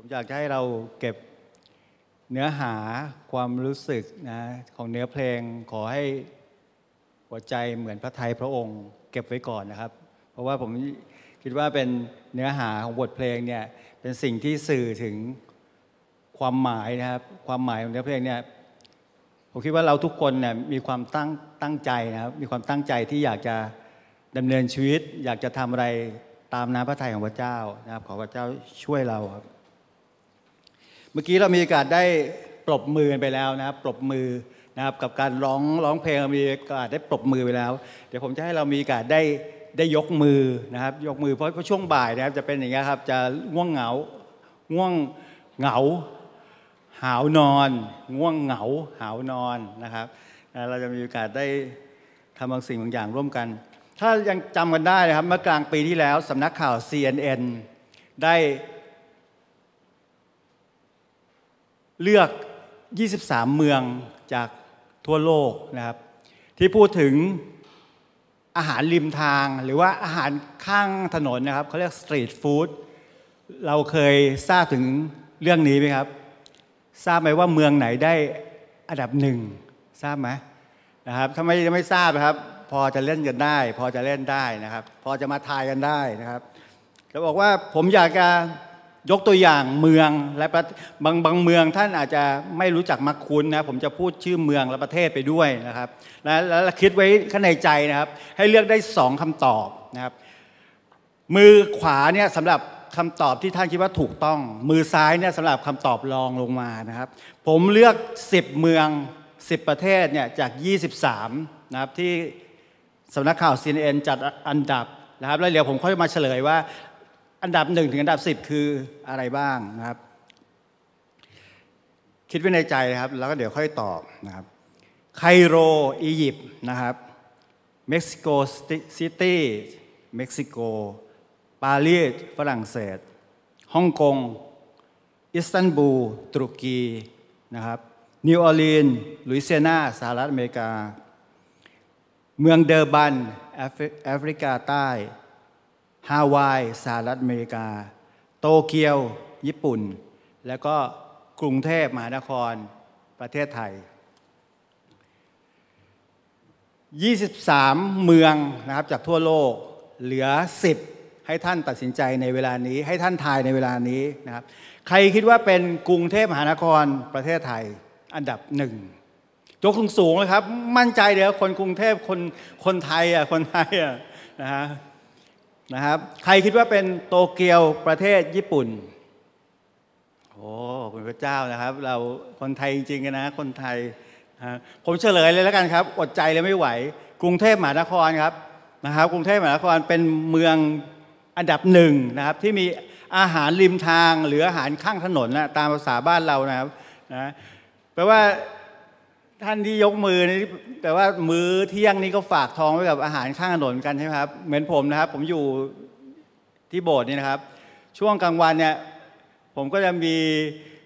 ผมอยากจะให้เราเก็บเนื้อหาความรู้สึกนะของเนื้อเพลงขอให้หัวใจเหมือนพระไทยพระองค์ เก็บไว้ก่อนนะครับ เพราะว่าผมคิดว่าเป็นเนื้อหาของบทเพลงเนี่ยเป็นสิ่งที่สื่อถึงความหมายนะครับ ความหมายของเนื้อเพลงเนี่ยผมคิดว่าเราทุกคนเนี่ยมีความตั้งตั้งใจนะครับ มีความตั้งใจที่อยากจะดำเนินชีวิต อยากจะทำอะไรตามน้ำพระทัยของพระเจ้านะครับ ขอพระเจ้าช่วยเราครับ เมื่อกี้เรามีโอกาสได้ปรบมือกันไปแล้วนะครับปรบมือนะครับกับการร้องร้องเพลงมีโอกาสได้ปรบมือไปแล้ว เดี๋ยวผมจะให้เรามีโอกาสได้ได้ยกมือนะครับ ยกมือเพราะเพราะช่วงบ่ายนะครับจะเป็นอย่างนี้ยครับจะง่วงเหงาง่วงเหงา หาวนอน ง่วงเหงา หาวนอนนะครับ เราจะมีโอกาสได้ทำบางสิ่งบางอย่างร่วมกัน ถ้ายังจำกันได้นะครับเมื่อกลางปีที่แล้วสำนักข่าว CNN ได้ เลือก 23 เมืองจากทั่วโลกนะครับ ที่พูดถึงอาหารริมทางหรือว่าอาหารข้างถนนนะครับเขาเรียกสตรีทฟู้ดเราเคยทราบถึงเรื่องนี้ไหมครับ ทราบไหมว่าเมืองไหนได้อันดับหนึ่งทราบไหมนะครับถ้าไม่ไม่ทราบนะครับ พอจะเล่นกันได้ พอจะเล่นได้นะครับ พอจะมาทายกันได้นะครับจะบอกว่าผมอยากจะ ยกตัวอย่างเมืองและะบางบางเมืองท่านอาจจะไม่รู้จักมักคุ้นนะผมจะพูดชื่อเมืองและประเทศไปด้วยนะครับและแล้วคิดไว้ข้างในใจนะครับ ให้เลือกได้สองคำตอบนะครับ มือขวาเนี่ยสำหรับคำตอบที่ท่านคิดว่าถูกต้อง มือซ้ายเนี่ยสำหรับคำตอบรองลงมานะครับ ผมเลือก 10 เมือง 10 ประเทศเนี่ยจาก 23 นะครับที่สำนักข่าว CNN จัดอันดับนะครับแล้วเดี๋ยวผมค่อยมาเฉลยว่า อันดับ1ถึงอันดับ10คืออะไรบ้างนะครับ คิดไว้ในใจนะครับ แล้วก็เดี๋ยวค่อยตอบนะครับ ไคโรอียิปต์นะครับเม็กซิโกซิตี้เม็กซิโกปารีสฝรั่งเศสฮ่องกงอิสตันบูลตุรกีนะครับนิวออร์ลีนส์ลุยเซียนาสหรัฐอเมริกา เมืองเดอร์บันแอฟริกาใต้ ฮาวายสหรัฐอเมริกา โตเกียว ญี่ปุ่น แล้วก็กรุงเทพมหานคร ประเทศไทย 23 เมืองนะครับจากทั่วโลกเหลือ 10 ให้ท่านตัดสินใจในเวลานี้ ให้ท่านทายในเวลานี้นะครับ ใครคิดว่าเป็นกรุงเทพมหานครประเทศไทยอันดับหนึ่งยกสูงๆเลยครับ มั่นใจเดี๋ยวคนกรุงเทพคนคนไทยอะคนไทยอะนะฮะ นะครับ ใครคิดว่าเป็นโตเกียวประเทศญี่ปุ่น โอ้คุณพระเจ้านะครับ เราคนไทยจริงๆนะ คนไทย ผมเฉลยเลยแล้วกันครับ อดใจเลยไม่ไหว กรุงเทพมหานครครับนะครับ กรุงเทพมหานครเป็นเมืองอันดับหนึ่งนะครับ ที่มีอาหารริมทางหรืออาหารข้างถนนนะตามภาษาบ้านเรานะครับนะแปลว่า ท่านที่ยกมือนี่แปลว่ามื้อเที่ยงนี้ก็ฝากท้องไว้กับอาหารข้างถนนกันใช่ไหมครับ เหมือนผมนะครับ ผมอยู่ที่โบสถ์นี่นะครับ ช่วงกลางวันเนี่ย ผมก็จะมี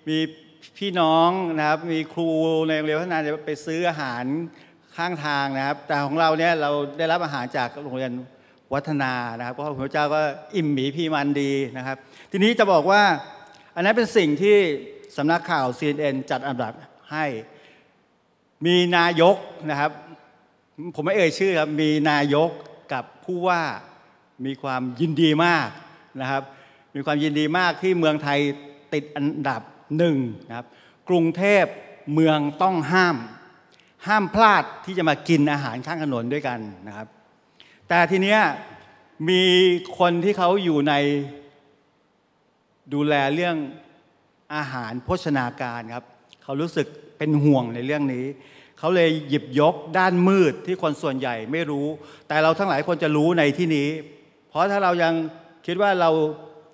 มีพี่น้องนะครับ มีครูในโรงเรียนพัฒนาจะไปซื้ออาหารข้างทางนะครับ แต่ของเราเนี่ยเราได้รับอาหารจากโรงเรียนวัฒนานะครับเพราะพระเจ้าก็อิ่มหมีพีมันดีนะครับ ทีนี้จะบอกว่า อันนั้นเป็นสิ่งที่สำนักข่าว CNN จัดอันดับให้ มีนายกนะครับ ผมไม่เอ่ยชื่อครับมีนายกกับผู้ว่ามีความยินดีมากนะครับ มีความยินดีมากที่เมืองไทยติดอันดับหนึ่งนะครับ กรุงเทพเมืองต้องห้าม ห้ามพลาดที่จะมากินอาหารข้างถนนด้วยกันนะครับ แต่ทีเนี้ยมีคนที่เขาอยู่ในดูแลเรื่องอาหารโภชนาการครับ เขารู้สึกเป็นห่วงในเรื่องนี้ เขาเลยหยิบยกด้านมืดที่คนส่วนใหญ่ไม่รู้ แต่เราทั้งหลายคนจะรู้ในที่นี้ เพราะถ้าเรายังคิดว่าเรา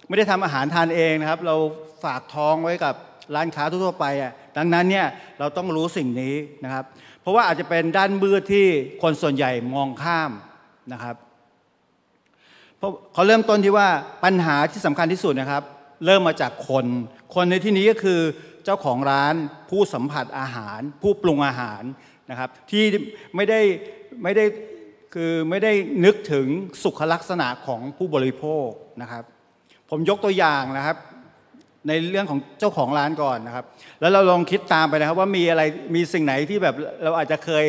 ไม่ได้ทำอาหารทานเองนะครับ เราฝากท้องไว้กับร้านค้าทั่วไปอะดังนั้นเนี่ยเราต้องรู้สิ่งนี้นะครับ เพราะว่าอาจจะเป็นด้านมืดที่คนส่วนใหญ่มองข้ามนะครับเพราะเขาเริ่มต้นที่ว่าปัญหาที่สำคัญที่สุดนะครับ เริ่มมาจากคน คนในที่นี้ก็คือ จ้าของร้านผู้สัมผัสอาหาร ผู้ปรุงอาหารนะครับที่ไม่ได้ไม่ได้คือไม่ได้นึกถึงสุขลักษณะของผู้บริโภคนะครับ ผมยกตัวอย่างนะครับ ในเรื่องของเจ้าของร้านก่อนนะครับ แล้วเราลองคิดตามไปนะครับ ว่ามีอะไรมีสิ่งไหนที่แบบเราอาจจะเคย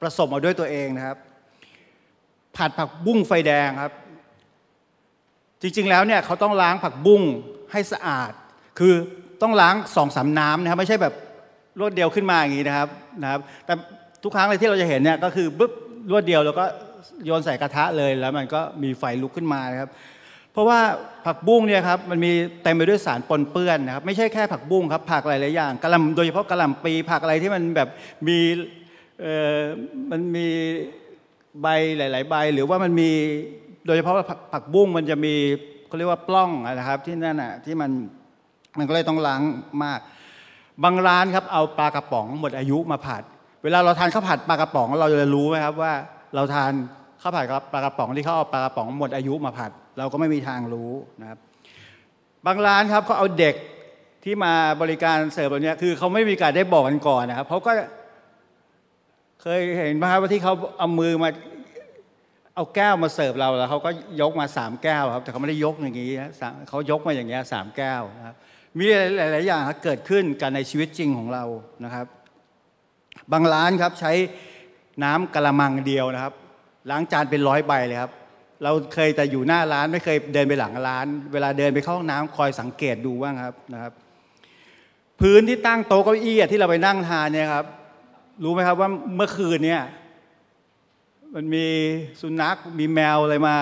ประสบมาด้วยตัวเองนะครับ ผัดผักบุ้งไฟแดงครับ จริงๆแล้วเนี่ยเขาต้องล้างผักบุ้งให้สะอาด คือ ต้องล้างสองสามน้ำนะครับไม่ใช่แบบรวดเดียวขึ้นมาอย่างนี้นะครับนะครับ แต่ทุกครั้งเลยที่เราจะเห็นเนี่ยก็คือปุ๊บรวดเดียวแล้วก็โยนใส่กระทะเลยแล้วมันก็มีไฟลุกขึ้นมานะครับ เพราะว่าผักบุ้งเนี่ยครับมันมีเต็มไปด้วยสารปนเปื้อนนะครับไม่ใช่แค่ผักบุ้งครับผักหลายๆอย่างกะหล่ำโดยเฉพาะกะหล่ำปีผักอะไรที่มันแบบมีเอ่อมันมีใบหลาย ๆ ใบ หรือว่ามันมีโดยเฉพาะผักผักบุ้งมันจะมีเขาเรียกว่าปล้องนะครับที่นั่นอะที่มัน มันก็เลยต้องล้างมาก บางร้านครับเอาปลากระป๋องหมดอายุมาผัด เวลาเราทานข้าวผัดปลากระป๋อง เราจะรู้ไหมครับว่า เราทานข้าวผัดปลากระป๋องที่เขาเอาปลากระป๋องหมดอายุมาผัด เราก็ไม่มีทางรู้นะครับ บางร้านครับเขาเอาเด็กที่มาบริการเสิร์ฟแบบนี้คือเขาไม่มีการได้บอกกันก่อนนะครับเขาก็เคยเห็นไหมครับว่าที่เขาเอามือมาเอาแก้วมาเสิร์ฟเราแล้วเขาก็ยกมาสามแก้วครับ แต่เขาไม่ได้ยกอย่างนี้นะเขายกมาอย่างเงี้ยสามแก้วนะครับ มีหลาย ๆ อย่างครับเกิดขึ้นกันในชีวิตจริงของเรานะครับ บางร้านครับใช้น้ำกะละมังเดียวนะครับ ล้างจานเป็นร้อยใบเลยครับ เราเคยแต่อยู่หน้าร้านไม่เคยเดินไปหลังร้าน เวลาเดินไปเข้าห้องน้ำคอยสังเกตดูบ้างครับนะครับ พื้นที่ตั้งโต๊ะเก้าอี้ที่เราไปนั่งทานเนี่ยครับ รู้ไหมครับว่าเมื่อคืนเนี่ยมันมีสุนัขมีแมวอะไรมา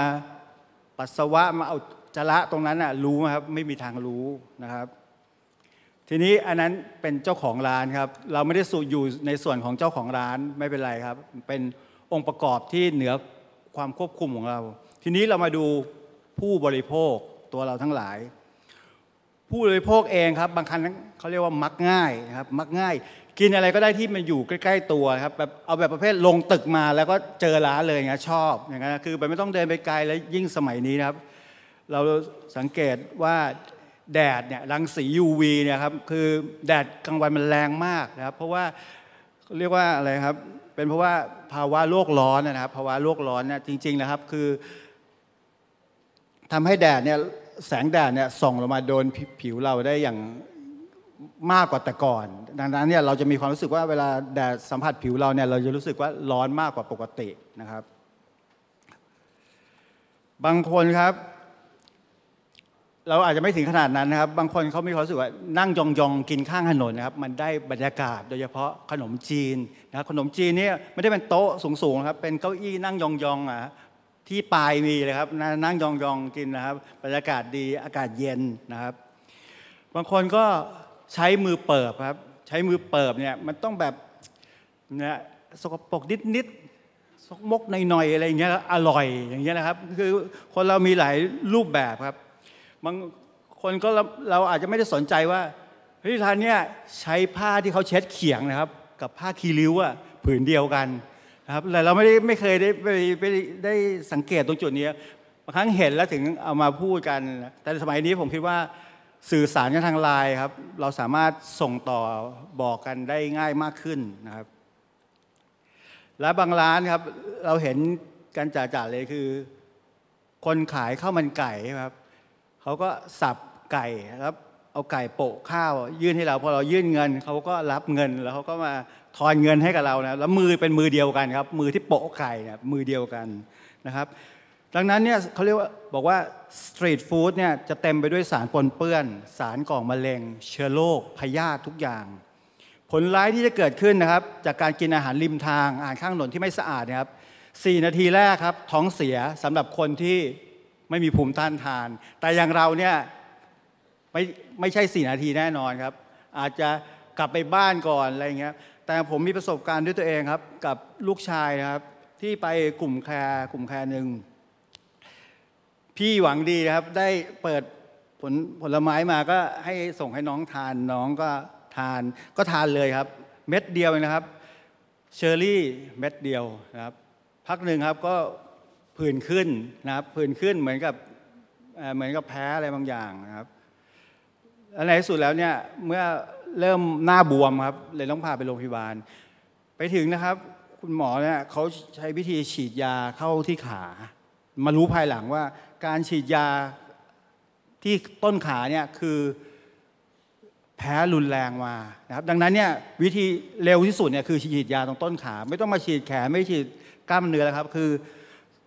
ปัสสาวะมาเอาจระตรงนั้นน่ะรู้ไหมครับ ไม่มีทางรู้นะครับ ทีนี้อันนั้นเป็นเจ้าของร้านครับ เราไม่ได้สูอยู่ในส่วนของเจ้าของร้านไม่เป็นไรครับ เป็นองค์ประกอบที่เหนือความควบคุมของเรา ทีนี้เรามาดูผู้บริโภคตัวเราทั้งหลาย ผู้บริโภคเองครับ บางครั้งเขาเรียกว่ามักง่ายนะครับมักง่าย กินอะไรก็ได้ที่มันอยู่ใกล้ ๆ ตัวครับแบบเอาแบบประเภทลงตึกมาแล้วก็เจอร้านเลยอย่างเงี้ยชอบอย่างเงี้ยคือแบบไม่ต้องเดินไปไกลแล้วยิ่งสมัยนี้นะครับ เราสังเกตว่า แดดเนี่ยรังสี UV เนี่ยครับคือแดดกลางวันมันแรงมากนะครับ เพราะว่าเรียกว่าอะไรครับ เป็นเพราะว่าภาวะโลกร้อนนะครับภาวะโลกร้อนเนี่ยจริงๆนะครับคือทำให้แดดเนี่ยแสงแดดเนี่ยส่องลงมาโดนผิวเราได้อย่างมากกว่าแต่ก่อน ดังนั้นเนี่ยเราจะมีความรู้สึกว่าเวลาแดดสัมผัสผิวเราเนี่ยเราจะรู้สึกว่าร้อนมากกว่าปกตินะครับ บางคนครับ เราอาจจะไม่ถึงขนาดนั้นนะครับ บางคนเขามีความรู้สึกว่านั่งยองๆกินข้างถนนนะครับ มันได้บรรยากาศโดยเฉพาะขนมจีนนะครับขนมจีนเนี่ยไม่ได้เป็นโต๊ะสูงๆนะครับ เป็นเก้าอี้นั่งยองๆอะที่ปลายมีเลยครับ นั่งยองๆกินนะครับ บรรยากาศดีอากาศเย็นนะครับ บางคนก็ใช้มือเปิบครับ ใช้มือเปิบเนี่ยมันต้องแบบเนี่ยสกปรกนิดๆสกมกหน่อยๆอะไรอย่างเงี้ยอร่อยอย่างเงี้ยนะครับ คือคนเรามีหลายรูปแบบครับ บางคนก็เราอาจจะไม่ได้สนใจว่าเฮ้ยร้านเนี้ยใช้ผ้าที่เขาเช็ดเขียงนะครับ กับผ้าคีริ้วอะผืนเดียวกันนะครับแต่เราไม่ได้ไม่เคยได้ไปไปได้สังเกตตรงจุดนี้บางครั้งเห็นแล้วถึงเอามาพูดกัน แต่สมัยนี้ผมคิดว่าสื่อสารกันทางไลน์ครับ เราสามารถส่งต่อบอกกันได้ง่ายมากขึ้นนะครับ และบางร้านครับ เราเห็นกันจ่าๆเลยคือ คนขายข้าวมันไก่ครับ เขาก็สับไก่ครับเอาไก่โปะข้าวยื่นให้เราพอเรายื่นเงินเขาก็รับเงินแล้วเขาก็มาทอนเงินให้กับเรานะแล้วมือเป็นมือเดียวกันครับ มือที่โปะไก่เนี่ยมือเดียวกันนะครับ ดังนั้นเนี่ยเขาเรียกว่าบอกว่าสตรีทฟู้ดเนี่ยจะเต็มไปด้วยสารปนเปื้อน สารก่อมะเร็ง เชื้อโรคพยาธิทุกอย่าง ผลร้ายที่จะเกิดขึ้นนะครับ จากการกินอาหารริมทางอาหารข้างถนนที่ไม่สะอาดนะครับสี่นาทีแรกครับท้องเสียสำหรับคนที่ ไม่มีภูมิต้านทาน แต่อย่างเราเนี่ยไม่ไม่ใช่สี่นาทีแน่นอนครับ อาจจะกลับไปบ้านก่อนอะไรเงี้ยแต่ผมมีประสบการณ์ด้วยตัวเองครับ กับลูกชายนะครับที่ไปกลุ่มแคร์กลุ่มแคร์หนึ่งพี่หวังดีนะครับ ได้เปิดผลผลไม้มาก็ให้ส่งให้น้องทานน้องก็ทานก็ทานเลยครับ เม็ดเดียวเองนะครับ เชอร์รี่เม็ดเดียวนะครับ พักหนึ่งครับก็ ผื่นขึ้นนะครับผื่นขึ้นเหมือนกับเหมือนกับแพ้อะไรบางอย่างนะครับแล้วในที่สุดแล้วเนี่ยเมื่อเริ่มหน้าบวมครับเลยต้องพาไปโรงพยาบาล ไปถึงนะครับ คุณหมอเนี่ยเขาใช้วิธีฉีดยาเข้าที่ขา มารู้ภายหลังว่า การฉีดยาที่ต้นขาเนี่ยคือแพ้รุนแรงมานะครับ ดังนั้นเนี่ยวิธีเร็วที่สุดเนี่ยคือฉีดยาตรงต้นขา ไม่ต้องมาฉีดแขนไม่ฉีดกล้ามเนื้อแล้วครับ คือ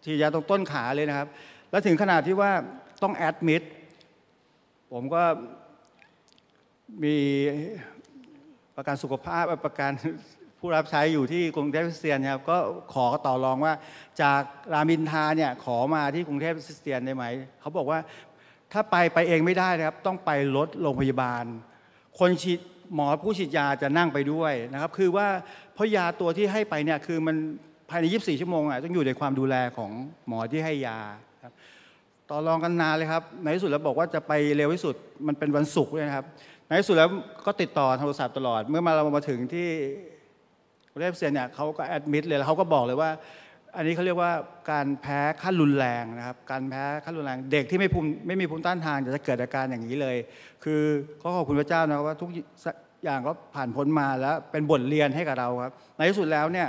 ฉีดยาตรงต้นขาเลยนะครับ แล้วถึงขนาดที่ว่าต้องแอดมิดผมก็มีประกันสุขภาพประกันผู้รับใช้อยู่ที่กรุงเทพคริสเตียนครับก็ขอต่อรองว่าจากรามินทาเนี่ยขอมาที่กรุงเทพคริสเตียนได้ไหมเขาบอกว่าถ้าไปไปเองไม่ได้นะครับ ต้องไปรถโรงพยาบาล คนฉีดหมอผู้ฉีดยาจะนั่งไปด้วยนะครับ คือว่าเพราะยาตัวที่ให้ไปเนี่ยคือมัน ภายใน 24 ชั่วโมงอะต้องอยู่ในความดูแลของหมอที่ให้ยาครับต่อรองกันนานเลยครับ ในที่สุดแล้วบอกว่าจะไปเร็วที่สุดมันเป็นวันศุกร์ด้วยนะครับในที่สุดแล้วก็ติดต่อโทรศัพท์ตลอด เมื่อมาเรามาถึงที่ประเทศเซียนเนี่ยเขาก็แอดมิดเลยแล้วเขาก็บอกเลยว่า อันนี้เขาเรียกว่าการแพ้ขั้นรุนแรงนะครับ การแพ้ขั้นรุนแรงเด็กที่ไม่ภูมิไม่มีภูมิต้านทานจะเกิดอาการอย่างนี้เลย คือก็ขอบคุณพระเจ้านะว่าทุกอย่างก็ผ่านพ้นมาแล้วเป็นบทเรียนให้กับเราครับ ในที่สุดแล้วเนี่ย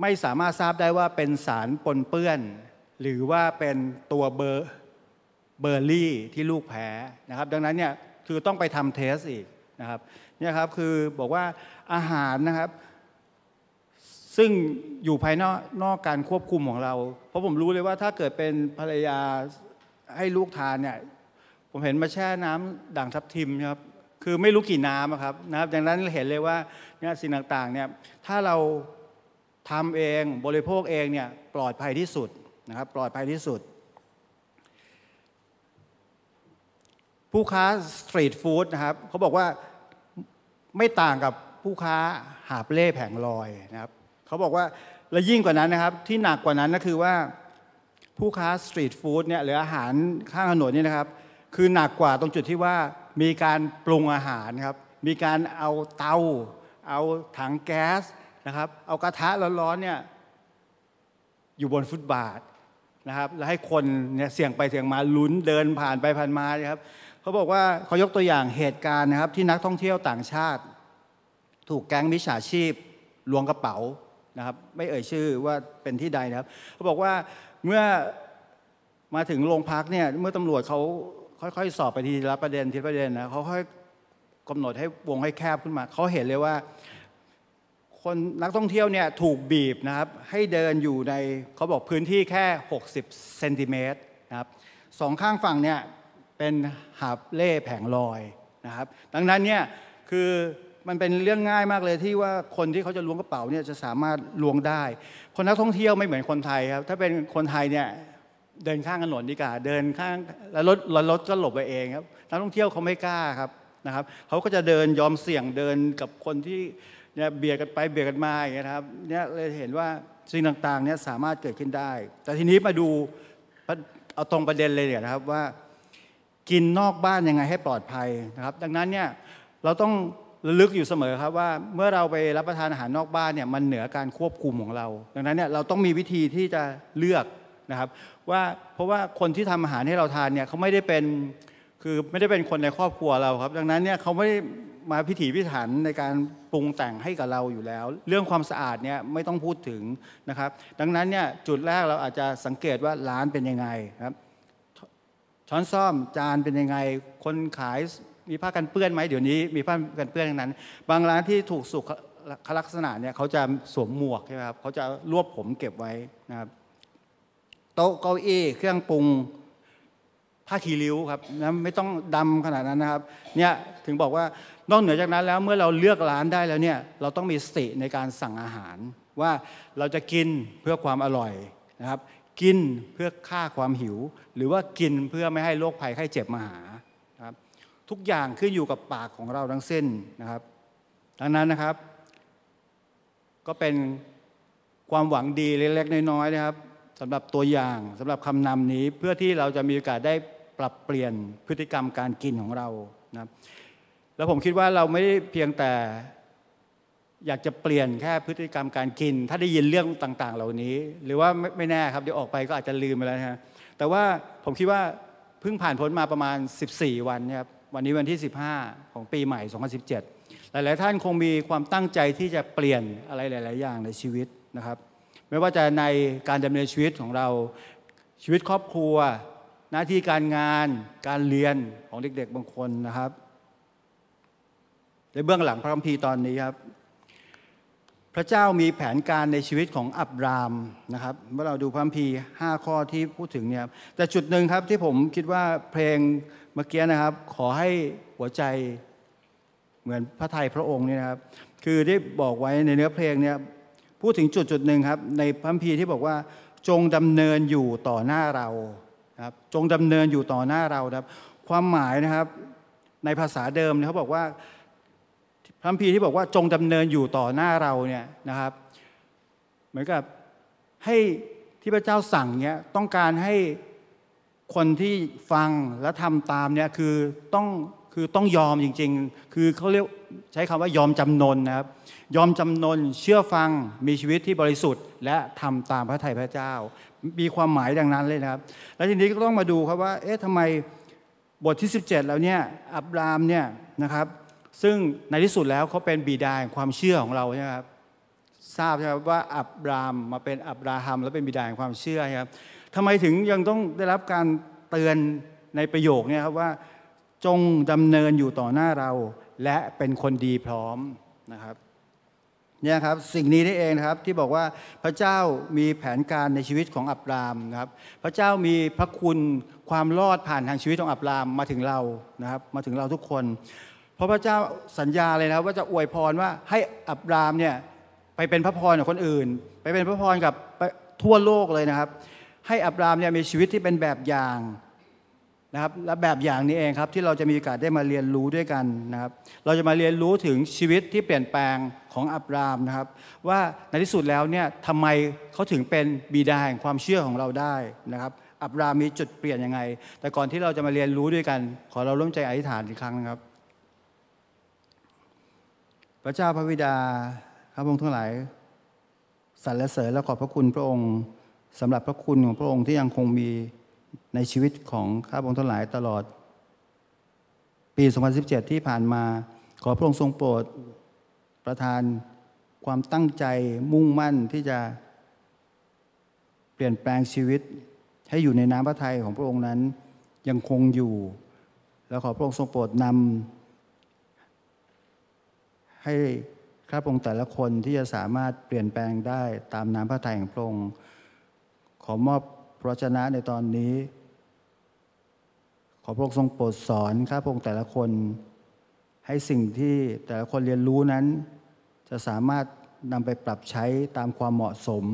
ไม่สามารถทราบได้ว่าเป็นสารปนเปื้อน หรือว่าเป็นตัวเบอร์เบอร์รี่ที่ลูกแพ้นะครับ ดังนั้นเนี่ยคือต้องไปทำเทสอีกนะครับเนี่ยครับคือบอกว่าอาหารนะครับ ซึ่งอยู่ภายนอกนอกการควบคุมของเรา เพราะผมรู้เลยว่าถ้าเกิดเป็นภรรยาให้ลูกทานเนี่ยผมเห็นมาแช่น้ำด่างทับทิมครับคือไม่รู้กี่น้ำครับนะครับ ดังนั้นเห็นเลยว่าเนี่ยสิ่งต่างๆเนี่ยถ้าเรา ทำเองบริโภคเองเนี่ยปลอดภัยที่สุดนะครับปลอดภัยที่สุด ผู้ค้าสตรีทฟู้ดนะครับเขาบอกว่าไม่ต่างกับผู้ค้าหาบเล่แผงลอยนะครับเขาบอกว่าและยิ่งกว่านั้นนะครับ ที่หนักกว่านั้นก็คือว่าผู้ค้าสตรีทฟู้ดเนี่ยหรืออาหารข้างถนนนี่นะครับ คือหนักกว่าตรงจุดที่ว่ามีการปรุงอาหารครับ มีการเอาเตา เอาถังแก๊ส นะครับเอากระทะร้อนๆเนี่ยอยู่บนฟุตบาทนะครับแล้วให้คนเนี่ยเสี่ยงไปเสี่ยงมาลุ้นเดินผ่านไปผ่านมานครับเขาบอกว่าเขายกตัวอย่างเหตุการณ์นะครับที่นักท่องเที่ยวต่างชาติ ถูกแก๊งมิจฉาชีพลวงกระเป๋านะครับไม่เอ่ยชื่อว่าเป็นที่ใดนะครับเขาบอกว่าเมื่อมาถึงโรงพักเนี่ยเมื่อตำรวจเขาค่อยๆ สอบไปทีละประเด็นทีละประเด็นนะเขาค่อยกำหนดให้วงให้แคบขึ้นมาเขาเห็นเลยว่า คนนักท่องเที่ยวเนี่ยถูกบีบนะครับ ให้เดินอยู่ในเขาบอกพื้นที่แค่ 60 เซนติเมตรนะครับสองข้างฝั่งเนี่ยเป็นหาบเล่แผงลอยนะครับ ดังนั้นเนี่ยคือมันเป็นเรื่องง่ายมากเลยที่ว่าคนที่เขาจะล้วงกระเป๋าเนี่ยจะสามารถล้วงได้ คนนักท่องเที่ยวไม่เหมือนคนไทยครับ ถ้าเป็นคนไทยเนี่ยเดินข้างถนนดีกว่าเดินข้างแล้วรถแล้วรถก็หลบไปเองครับนักท่องเที่ยวเขาไม่กล้าครับนะครับเขาก็จะเดินยอมเสี่ยงเดินกับคนที่ เนี่ยเบียดกันไปเบียดกันมาอย่างเงี้ยครับเนี่ยเลยเห็นว่าสิ่งต่างๆเนี่ยสามารถเกิดขึ้นได้ แต่ทีนี้มาดูเอาตรงประเด็นเลยเนี่ยนะครับว่า กินนอกบ้านยังไงให้ปลอดภัยนะครับ ดังนั้นเนี่ยเราต้องระลึกอยู่เสมอครับว่าเมื่อเราไปรับประทานอาหารนอกบ้านเนี่ยมันเหนือการควบคุมของเรา ดังนั้นเนี่ยเราต้องมีวิธีที่จะเลือกนะครับ ว่าเพราะว่าคนที่ทำอาหารให้เราทานเนี่ยเขาไม่ได้เป็นคือไม่ได้เป็นคนในครอบครัวเราครับ ดังนั้นเนี่ยเขาไม่ไมาพิถีพิถันในการปรุงแต่งให้กับเราอยู่แล้ว เรื่องความสะอาดเนี่ยไม่ต้องพูดถึงนะครับ ดังนั้นเนี่ยจุดแรกเราอาจจะสังเกตว่าร้านเป็นยังไงครับ ช้อนซ่อมจานเป็นยังไง คนขายมีผ้ากันเปื้อนไหมเดี๋ยวนี้มีผ้ากันเปื้อนทั้งนั้น บางร้านที่ถูกสุขลักษณะเนี่ยเขาจะสวมหมวกใช่ไหมครับเขาจะรวบผมเก็บไว้นะครับโต๊ะเก้าอี้เครื่องปรุงผ้าคีริ้วครับนะไม่ต้องดำขนาดนั้นนะครับเนี่ยถึงบอกว่า นอกเหนือจากนั้นแล้วเมื่อเราเลือกร้านได้แล้วเนี่ยเราต้องมีสติในการสั่งอาหาร ว่าเราจะกินเพื่อความอร่อยนะครับ กินเพื่อฆ่าความหิว หรือว่ากินเพื่อไม่ให้โรคภัยไข้เจ็บมาหาครับทุกอย่างขึ้นอยู่กับปากของเราทั้งสิ้นนะครับดังนั้นนะครับ ก็เป็นความหวังดีเล็กๆน้อยๆนะครับสำหรับตัวอย่างสำหรับคำนำนี้เพื่อที่เราจะมีโอกาสได้ปรับเปลี่ยนพฤติกรรมการกินของเรานะครับ แล้วผมคิดว่าเราไม่เพียงแต่อยากจะเปลี่ยนแค่พฤติกรรมการกิน ถ้าได้ยินเรื่องต่าง ๆ เหล่านี้ หรือว่าไม่แน่ครับเดี๋ยวออกไปก็อาจจะลืมไปแล้วนะแต่ว่าผมคิดว่าเพิ่งผ่านพ้นมาประมาณ 14 วันครับวันนี้วันที่ 15 ของปีใหม่ 2017 หลาย ๆ ท่านคงมีความตั้งใจที่จะเปลี่ยนอะไรหลาย ๆ อย่างในชีวิตนะครับ ไม่ว่าจะในการดำเนินชีวิตของเราชีวิตครอบครัว หน้าที่การงานการเรียนของเด็ก ๆ บางคนนะครับ ในเบื้องหลังพระคัมภีร์ตอนนี้ครับ พระเจ้ามีแผนการในชีวิตของอับรามนะครับเมื่อเราดูพระคัมภีร์5ข้อที่พูดถึงเนี่ยครับแต่จุดหนึ่งครับที่ผมคิดว่าเพลงเมื่อกี้นะครับ ขอให้หัวใจเหมือนพระไทยพระองค์เนี่ยนะครับ คือได้บอกไว้ในเนื้อเพลงเนี่ยพูดถึงจุดจุดหนึ่งครับ ในพระคัมภีร์ที่บอกว่าจงดำเนินอยู่ต่อหน้าเราครับจงดำเนินอยู่ต่อหน้าเราครับ ความหมายนะครับในภาษาเดิมเขาบอกว่า คัมภีร์ที่บอกว่าจงดำเนินอยู่ต่อหน้าเราเนี่ยนะครับ เหมือนกับให้ที่พระเจ้าสั่งเนี่ยต้องการให้คนที่ฟังและทำตามเนี่ยคือต้องคือต้องยอมจริง ๆ คือเขาเรียกใช้คำว่ายอมจำนนนะครับ ยอมจำนนเชื่อฟังมีชีวิตที่บริสุทธิ์ และทำตามพระทัยพระเจ้า มีความหมายดังนั้นเลยนะครับ แล้วทีนี้ก็ต้องมาดูครับว่า เอ๊ะทำไมบทที่ 17 แล้วเนี่ยอับรามเนี่ยนะครับ ซึ่งในที่สุดแล้วเขาเป็นบิดาแห่งความเชื่อของเราใช่ไหมครับทราบใช่ไหมว่าอับรามมาเป็นอับราฮัม แล้วเป็นบิดาแห่งความเชื่อครับทำไมถึงยังต้องได้รับการเตือนในประโยคนี่ยครับว่าจงดำเนินอยู่ต่อหน้าเรา และเป็นคนดีพร้อมนะครับเนี่ยครับสิ่งนี้นี่เองนะครับที่บอกว่าพระเจ้ามีแผนการในชีวิตของอับรามนะครับพระเจ้ามีพระคุณความรอดผ่านทางชีวิตของอับรามมาถึงเรานะครับมาถึงเราทุกคน เพราะพระเจ้าสัญญาเลยนะว่าจะอวยพรว่าให้อับรามเนี่ยไปเป็นพระพรกับคนอื่น ไปเป็นพระพรกับทั่วโลกเลยนะครับ ให้อับรามเนี่ยมีชีวิตที่เป็นแบบอย่างนะครับและแบบอย่างนี้เองครับที่เราจะมีโอกาสได้มาเรียนรู้ด้วยกันนะครับ เราจะมาเรียนรู้ถึงชีวิตที่เปลี่ยนแปลงของอับรามนะครับ ว่าในที่สุดแล้วเนี่ยทำไมเขาถึงเป็นบิดาแห่งความเชื่อของเราได้นะครับ อับรามมีจุดเปลี่ยนยังไง แต่ก่อนที่เราจะมาเรียนรู้ด้วยกัน ขอเราร่วมใจอธิษฐานอีกครั้งนะครับ พระเจ้าพระบิดาข้าพระองค์ทั้งหลายสรรเสริญและขอบพระคุณพระองค์สำหรับพระคุณของพระองค์ที่ยังคงมีในชีวิตของข้าพระองค์ทั้งหลายตลอด ปี 2017 ที่ผ่านมาขอพระองค์ทรงโปรดประทานความตั้งใจมุ่งมั่นที่จะเปลี่ยนแปลงชีวิตให้อยู่ในน้ำพระทัยของพระองค์นั้นยังคงอยู่ แล้วขอพระองค์ทรงโปรดนำ ให้ข้าพระองค์แต่ละคนที่จะสามารถเปลี่ยนแปลงได้ตามน้ำพระทัยของพระองค์ขอมอบพระชนะในตอนนี้ ขอพระองค์ทรงโปรดสอนข้าพระองค์แต่ละคน ให้สิ่งที่แต่ละคนเรียนรู้นั้น จะสามารถนำไปปรับใช้ตามความเหมาะสม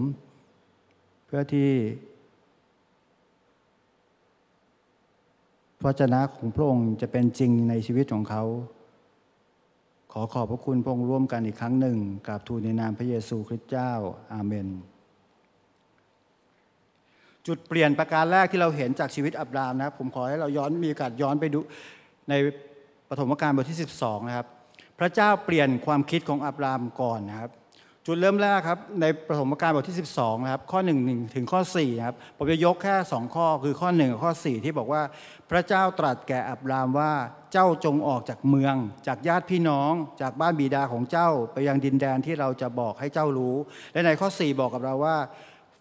เพื่อที่พระชนะของพระองค์จะเป็นจริงในชีวิตของเขา ขอขอบพระคุณพงค์ร่วมกันอีกครั้งหนึ่งกราบทูลในนามพระเยซูคริสต์เจ้า อาเมน จุดเปลี่ยนประการแรกที่เราเห็นจากชีวิตอับรามนะครับ ผมขอให้เราย้อนมีโอกาสย้อนไปดูในปฐมกาลบทที่ 12 นะครับ พระเจ้าเปลี่ยนความคิดของอับรามก่อนนะครับ จุดเริ่มแรกครับในปฐมกาลบทที่ 12นะครับข้อ1ถึงข้อ4นะครับผมจะยกแค่ 2 ข้อคือข้อ 1 กับข้อ 4 ที่บอกว่า พระเจ้าตรัสแก่อับรามว่าเจ้าจงออกจากเมือง จากญาติพี่น้อง จากบ้านบิดาของเจ้าไปยังดินแดนที่เราจะบอกให้เจ้ารู้ และในข้อ 4 บอกกับเราว่า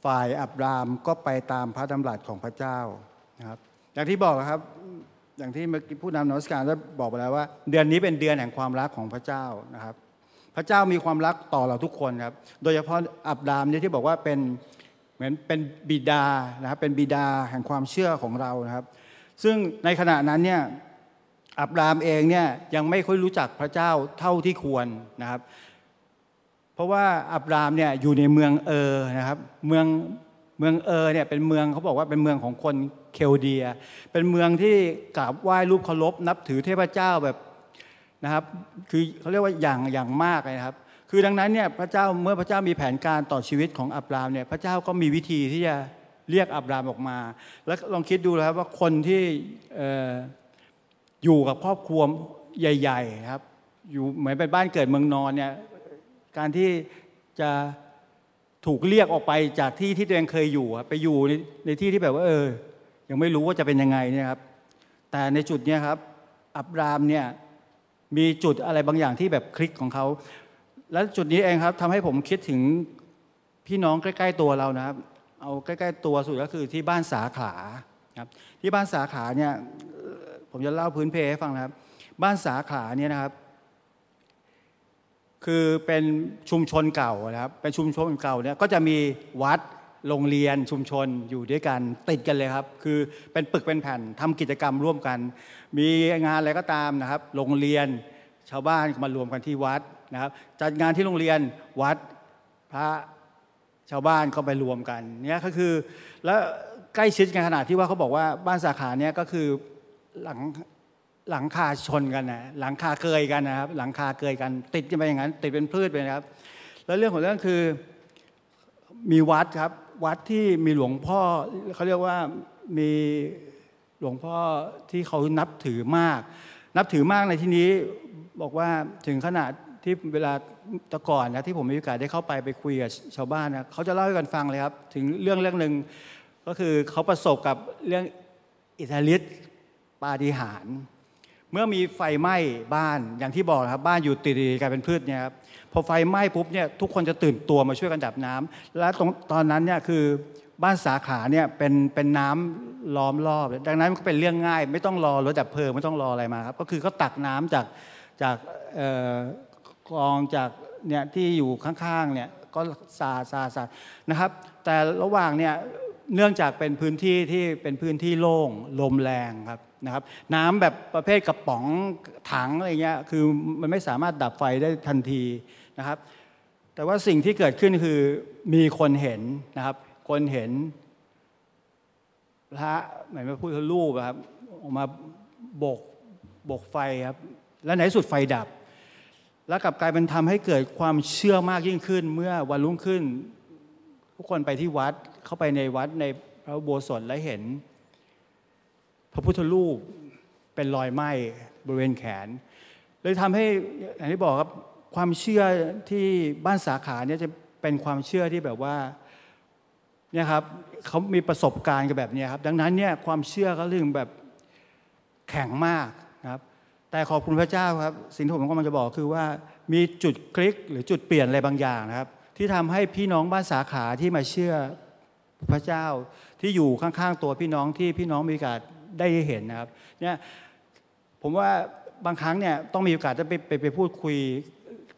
ฝ่ายอับรามก็ไปตามพระดำรัสของพระเจ้านะครับอย่างที่บอกครับอย่างที่เมื่อกี้ผู้นำนมัสการได้บอกไปแล้วว่า เดือนนี้เป็นเดือนแห่งความรักของพระเจ้านะครับ พระเจ้ามีความรักต่อเราทุกคนครับ โดยเฉพาะอับรามเนี่ยที่บอกว่าเป็นเหมือนเป็นบิดานะครับเป็นบิดาแห่งความเชื่อของเรานะครับ ซึ่งในขณะนั้นเนี่ยอับรามเองเนี่ยยังไม่ค่อยรู้จักพระเจ้าเท่าที่ควรนะครับ เพราะว่าอับรามเนี่ยอยู่ในเมืองเออนะครับเมืองเมืองเออเนี่ยเป็นเมืองเขาบอกว่าเป็นเมืองของคนเคลเดีย เป็นเมืองที่กราบไหว้รูปเคารพนับถือเทพเจ้าแบบ นะครับ คือเขาเรียกว่าอย่างอย่างมากเลยนะครับ คือดังนั้นเนี่ยพระเจ้าเมื่อพระเจ้ามีแผนการต่อชีวิตของอับรามเนี่ยพระเจ้าก็มีวิธีที่จะเรียกอับรามออกมา แล้วลองคิดดูนะครับว่าคนที่อยู่กับครอบครัวใหญ่ๆครับอยู่เหมือนเป็นบ้านเกิดเมืองนอนเนี่ยการที่จะถูกเรียกออกไปจากที่ที่ตัวเองเคยอยู่ไปอยู่ในในที่ที่แบบว่าเออ ยังไม่รู้ว่าจะเป็นยังไงเนี่ยครับ แต่ในจุดนี้ครับ อับรามเนี่ย มีจุดอะไรบางอย่างที่แบบคลิกของเขา แล้วจุดนี้เองครับทำให้ผมคิดถึงพี่น้องใกล้ ๆตัวเรานะครับ เอาใกล้ ๆ ตัวสุดก็คือที่บ้านสาขาครับที่บ้านสาขาเนี่ยผมจะเล่าพื้นเพให้ฟังนะครับ บ้านสาขาเนี่ยนะครับ คือเป็นชุมชนเก่านะครับ เป็นชุมชนเก่าเนี่ยก็จะมีวัด โรงเรียนชุมชนอยู่ด้วยกันติดกันเลยครับ คือเป็นปึกเป็นแผ่นทำกิจกรรมร่วมกัน มีงานอะไรก็ตามนะครับ โรงเรียนชาวบ้านมารวมกันที่วัดนะครับจัดงานที่โรงเรียนวัดพระชาวบ้านก็ไปรวมกันเนี่ยก็คือแล้วใกล้ชิดกันขนาดที่ว่าเขาบอกว่าบ้านสาขาเนี่ยก็คือหลังหลังคาชนกันนะหลังคาเกยกันนะครับ หลังคาเกยกัน ติดกันไปอย่างนั้น ติดเป็นพืชไปนะครับ แล้วเรื่องของเรื่องคือมีวัดครับ วัดที่มีหลวงพ่อเขาเรียกว่ามีหลวงพ่อที่เขานับถือมาก นับถือมากในที่นี้บอกว่าถึงขนาดที่เวลาตะก่อนนะที่ผมมีโอกาสได้เข้าไปไปคุยกับชาวบ้านนะเขาจะเล่าให้กันฟังเลยครับ ถึงเรื่องเรื่องหนึ่งก็คือเขาประสบกับเรื่องอิทธิฤทธิ์ปาฏิหาริย์ เมื่อมีไฟไหม้บ้านอย่างที่บอกนะครับบ้านอยู่ติดๆกันเป็นพืชเนี่ยครับพอไฟไหม้ปุ๊บเนี่ยทุกคนจะตื่นตัวมาช่วยกันดับน้ำและตรงตอนนั้นเนี่ยคือบ้านสาขาเนี่ยเป็นเป็นน้ำล้อมรอบ ดังนั้นก็เป็นเรื่องง่าย ไม่ต้องรอรถดับเพลิงไม่ต้องรออะไรมาครับก็คือเขาตักน้ำจากจากเอ่อกรองจากเนี่ยที่อยู่ข้างๆเนี่ยก็สาดสาดสาดนะครับ แต่ระหว่างเนี่ยเนื่องจากเป็นพื้นที่ที่เป็นพื้นที่โล่งลมแรงครับ นะครับน้ำแบบประเภทกระป๋องถังอะไรเงี้ยคือมันไม่สามารถดับไฟได้ทันทีนะครับ แต่ว่าสิ่งที่เกิดขึ้นคือมีคนเห็นนะครับ คนเห็นพระหมายว่าพุทธรูปครับออกมาโบกโบกไฟครับ แล้วในที่สุดไฟดับ แล้วกลับกลายเป็นทำให้เกิดความเชื่อมากยิ่งขึ้น เมื่อวันรุ่งขึ้น ทุกคนไปที่วัดเข้าไปในวัดในพระโบสถและเห็น พระพุทธรูปเป็นรอยไหม้บริเวณแขน เลยทำให้อย่างที่บอกครับความเชื่อที่บ้านสาขาเนี่ยจะเป็นความเชื่อที่แบบว่าเนี่ยครับเขามีประสบการณ์กับแบบนี้ครับ ดังนั้นเนี่ยความเชื่อเขาเรื่องแบบแข็งมากนะครับแต่ขอบคุณพระเจ้าครับ สิ่งที่ผมกำลังจะบอกคือว่ามีจุดคลิกหรือจุดเปลี่ยนอะไรบางอย่างนะครับ ที่ทำให้พี่น้องบ้านสาขาที่มาเชื่อพระเจ้าที่อยู่ข้างๆตัวพี่น้องที่พี่น้องมีกาส ได้เห็นนะครับเนี่ยผมว่าบางครั้งเนี่ยต้องมีโอกาสได้ไปไปไปพูดคุย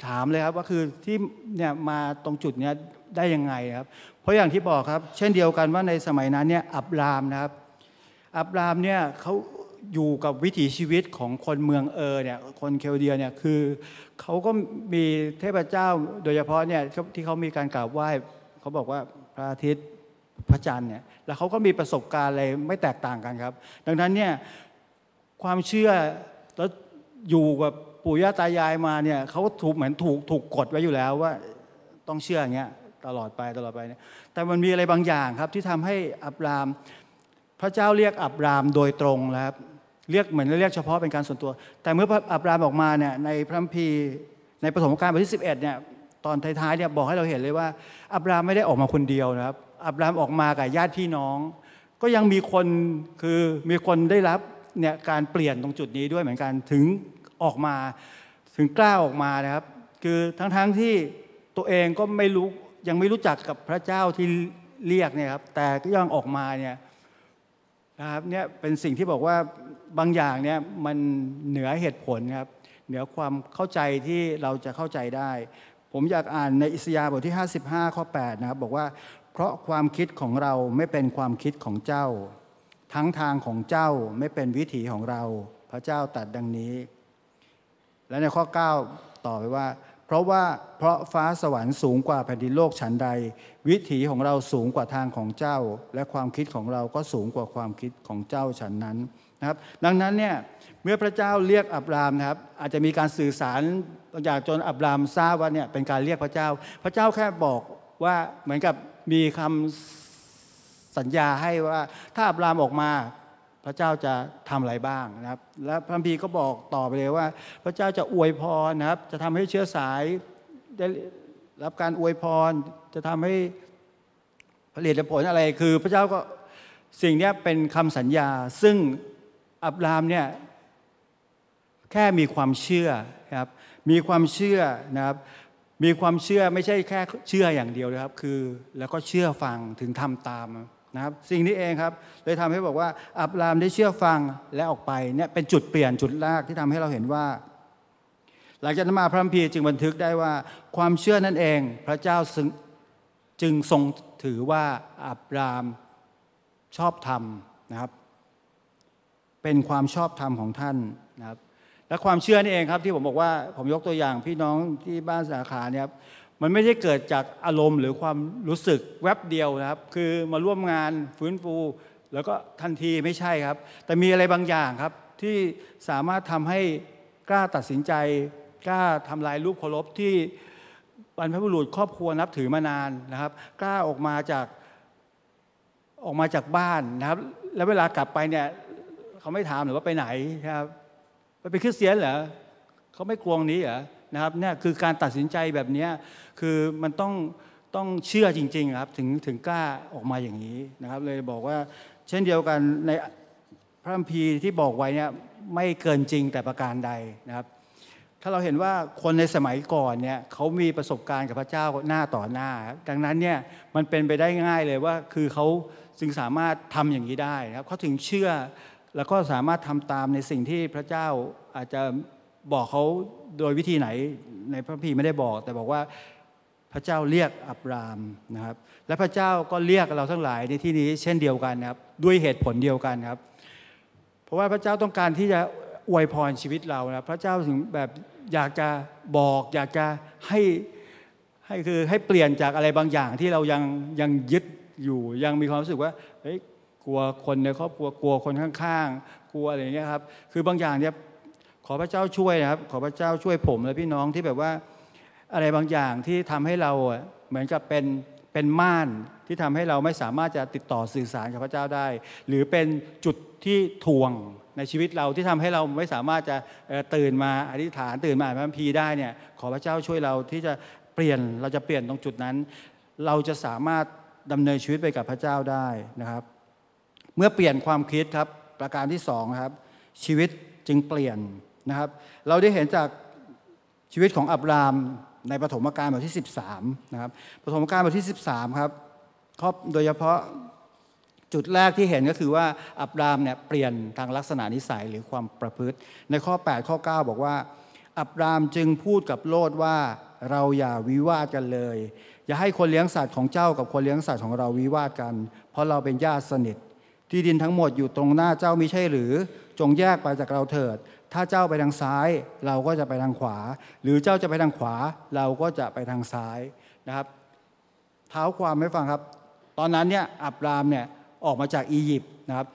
ถามเลยครับว่าคือที่เนี่ยมาตรงจุดเนี้ยได้ยังไงครับ เพราะอย่างที่บอกครับ เช่นเดียวกันว่าในสมัยนั้นเนี่ยอับรามนะครับ อับรามเนี่ยเขาอยู่กับวิถีชีวิตของคนเมืองเออเนี่ยคนเคลเดียเนี่ยคือเขาก็มีเทพเจ้าโดยเฉพาะเนี่ยที่เขามีการกราบไหว้เขาบอกว่าพระอาทิตย์ พระจันทร์เนี่ยแล้วเขาก็มีประสบการณ์อะไรไม่แตกต่างกันครับ ดังนั้นเนี่ยความเชื่อแล้วอยู่กับปู่ย่าตายายมาเนี่ยเขาถูกเหมือนถูกถูกกดไว้อยู่แล้วว่าต้องเชื่ออย่างเงี้ยตลอดไปตลอดไปเนี่ยแต่มันมีอะไรบางอย่างครับที่ทำให้อับราม พระเจ้าเรียกอับรามโดยตรงแล้วครับเรียกเหมือนเรียกเฉพาะเป็นการส่วนตัว แต่เมื่ออับรามออกมาเนี่ยในพระคัมภีร์ในปฐมกาลบทที่ 11เนี่ยตอนท้ายๆเนี่ยบอกให้เราเห็นเลยว่า อับรามไม่ได้ออกมาคนเดียวนะครับ อับรามออกมากับญาติพี่น้อง ก็ยังมีคนคือมีคนได้รับเนี่ยการเปลี่ยนตรงจุดนี้ด้วยเหมือนกันถึงออกมาถึงกล้าออกมานะครับ คือทั้งๆทที่ตัวเองก็ไม่รู้ยังไม่รู้จักกับพระเจ้าที่เรียกเนี่ยครับแต่ก็ยังออกมาเนี่ยนะครับเนี่ยเป็นสิ่งที่บอกว่าบางอย่างเนี่ยมันเหนือเหตุผลครับเหนือความเข้าใจที่เราจะเข้าใจได้ ผมอยากอ่านในอิสยาห์บทที่ 55 ข้อ 8 นะครับ บอกว่า เพราะความคิดของเราไม่เป็นความคิดของเจ้า ทั้งทางของเจ้าไม่เป็นวิถีของเรา พระเจ้าตัดดังนี้ และในข้อ 9 ต่อไปว่า เพราะว่าเพราะฟ้าสวรรค์สูงกว่าแผ่นดินโลกฉันใด วิถีของเราสูงกว่าทางของเจ้า และความคิดของเราก็สูงกว่าความคิดของเจ้าฉันนั้นนะครับ ดังนั้นเนี่ยเมื่อพระเจ้าเรียกอับรามนะครับ อาจจะมีการสื่อสารบางอย่างจนอับรามทราบว่าเนี่ยเป็นการเรียกพระเจ้า พระเจ้าแค่บอกว่าเหมือนกับ มีคำสัญญาให้ว่าถ้าอับรามออกมาพระเจ้าจะทำอะไรบ้างนะครับ และพระพีก็บอกต่อไปเลยว่า พระเจ้าจะอวยพรนะครับ จะทำให้เชื้อสายได้รับการอวยพร จะทำให้ผลิตผลอะไรคือ พระเจ้าก็สิ่งนี้เป็นคำสัญญา ซึ่งอับรามเนี่ยแค่มีความเชื่อนะครับมีความเชื่อนะครับ มีความเชื่อไม่ใช่แค่เชื่ออย่างเดียวนะครับ คือแล้วก็เชื่อฟังถึงทำตามนะครับ สิ่งนี้เองครับเลยทำให้บอกว่า อับรามได้เชื่อฟังและออกไปเนี่ยเป็นจุดเปลี่ยนจุดแรกที่ทำให้เราเห็นว่า หลังจากนั้นมาพระคัมภีร์จึงบันทึกได้ว่า ความเชื่อนั่นเอง พระเจ้าจึงทรงถือว่าอับรามชอบธรรมนะครับ เป็นความชอบธรรมของท่าน และความเชื่อนี่เองครับที่ผมบอกว่าผมยกตัวอย่างพี่น้องที่บ้านสาขาเนี่ยครับมันไม่ได้เกิดจากอารมณ์หรือความรู้สึกแวบเดียวนะครับ คือมาร่วมงานฟื้นฟู แล้วก็ทันทีไม่ใช่ครับ แต่มีอะไรบางอย่างครับที่สามารถทำให้กล้าตัดสินใจ กล้าทำลายรูปเคารพที่บรรพบุรุษครอบครัวนับถือมานานนะครับ กล้าออกมาจากออกมาจากบ้านนะครับ แล้วเวลากลับไปเนี่ยเขาไม่ถามหรือว่าไปไหนครับ ไปเป็นคริสเตียนเหรอเขาไม่กลัวนี้เหรอนะครับเนี่ยคือการตัดสินใจแบบนี้คือมันต้องต้องเชื่อจริงๆครับถึงถึงกล้าออกมาอย่างนี้นะครับ เลยบอกว่าเช่นเดียวกันในพระคัมภีร์ที่บอกไว้เนี่ยไม่เกินจริงแต่ประการใดนะครับ ถ้าเราเห็นว่าคนในสมัยก่อนเนี่ยเขามีประสบการณ์กับพระเจ้าหน้าต่อหน้า ดังนั้นเนี่ยมันเป็นไปได้ง่ายเลยว่าคือเขาจึงสามารถทำอย่างนี้ได้นะครับเขาถึงเชื่อ แล้วก็สามารถทำตามในสิ่งที่พระเจ้าอาจจะบอกเขาโดยวิธีไหนในพระพีไม่ได้บอก แต่บอกว่าพระเจ้าเรียกอับรามนะครับ และพระเจ้าก็เรียกเราทั้งหลายในที่นี้เช่นเดียวกันนะครับ ด้วยเหตุผลเดียวกันครับ เพราะว่าพระเจ้าต้องการที่จะอวยพรชีวิตเรานะพระเจ้าถึงแบบอยากจะบอก อยากจะให้ให้คือให้เปลี่ยนจากอะไรบางอย่างที่เรายังยังยึดอยู่ยังมีความรู้สึกว่าเฮ้ย กลัวคนในครอบครัวกลัวคนข้างๆ กลัวอะไรอย่างเงี้ยครับ คือบางอย่างเนี่ยขอพระเจ้าช่วยนะครับ ขอพระเจ้าช่วยผมและพี่น้องที่แบบว่าอะไรบางอย่างที่ทำให้เราเหมือนกับเป็นเป็นม่านที่ทำให้เราไม่สามารถจะติดต่อสื่อสารกับพระเจ้าได้ หรือเป็นจุดที่ทวงในชีวิตเราที่ทำให้เราไม่สามารถจะตื่นมาอธิษฐานตื่นมาอ่านพระคัมภีร์ได้เนี่ยขอพระเจ้าช่วยเราที่จะเปลี่ยนเราจะเปลี่ยนตรงจุดนั้น เราจะสามารถดำเนินชีวิตไปกับพระเจ้าได้นะครับ เมื่อเปลี่ยนความคิดครับประการที่สองครับชีวิตจึงเปลี่ยนนะครับ เราได้เห็นจากชีวิตของอับรามในปฐมกาลบทที่ 13นะครับปฐมกาลบทที่ 13ครับครอบโดยเฉพาะจุดแรกที่เห็นก็คือว่าอับรามเนี่ยเปลี่ยนทางลักษณะนิสัยหรือความประพฤติ ในข้อ 8 ข้อ 9 บอกว่า อับรามจึงพูดกับโลดว่าเราอย่าวิวาทกันเลย อย่าให้คนเลี้ยงสัตว์ของเจ้ากับคนเลี้ยงสัตว์ของเราวิวาทกัน เพราะเราเป็นญาติสนิท ที่ดินทั้งหมดอยู่ตรงหน้าเจ้ามิใช่หรือ จงแยกไปจากเราเถิด ถ้าเจ้าไปทางซ้าย เราก็จะไปทางขวา หรือเจ้าจะไปทางขวา เราก็จะไปทางซ้ายนะครับ เท้าความไม่ฟังครับ ตอนนั้นเนี่ยอับรามเนี่ยออกมาจากอียิปต์นะครับ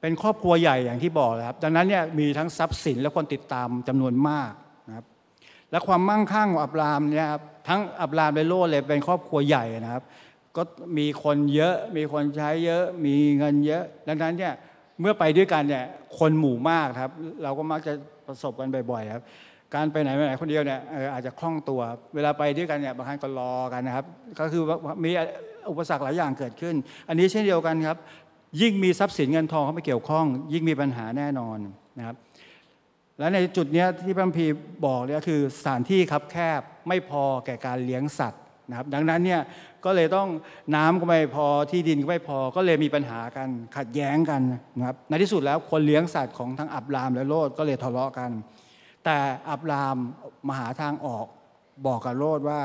เป็นครอบครัวใหญ่อย่างที่บอกเลยครับ ดังนั้นเนี่ยมีทั้งทรัพย์สินและคนติดตามจำนวนมากนะครับ และความมั่งคั่งของอับรามเนี่ยครับทั้งอับรามและโลดเลยเป็นครอบครัวใหญ่นะครับ ก็มีคนเยอะ มีคนใช้เยอะ มีเงินเยอะ ดังนั้นเนี่ยเมื่อไปด้วยกันเนี่ยคนหมู่มากครับ เราก็มักจะประสบกันบ่อยๆครับการไปไหนไปไหนคนเดียวเนี่ยอาจจะคล่องตัว เวลาไปด้วยกันเนี่ยบางครั้งก็รอกันนะครับ ก็คือมีอุปสรรคหลายอย่างเกิดขึ้น อันนี้เช่นเดียวกันครับ ยิ่งมีทรัพย์สินเงินทองเข้าไปเกี่ยวข้อง ยิ่งมีปัญหาแน่นอนนะครับ และในจุดนี้ที่พระพีบอกเนี่ยคือสถานที่ครับแคบไม่พอแก่การเลี้ยงสัตว์ นะครับดังนั้นเนี่ยก็เลยต้องน้ำก็ไม่พอที่ดินก็ไม่พอก็เลยมีปัญหากันขัดแย้งกันนะครับในที่สุดแล้วคนเลี้ยงสัตว์ของทั้งอับรามและโลดก็เลยทะเลาะกัน แต่อับรามมาหาทางออกบอกกับโลดว่า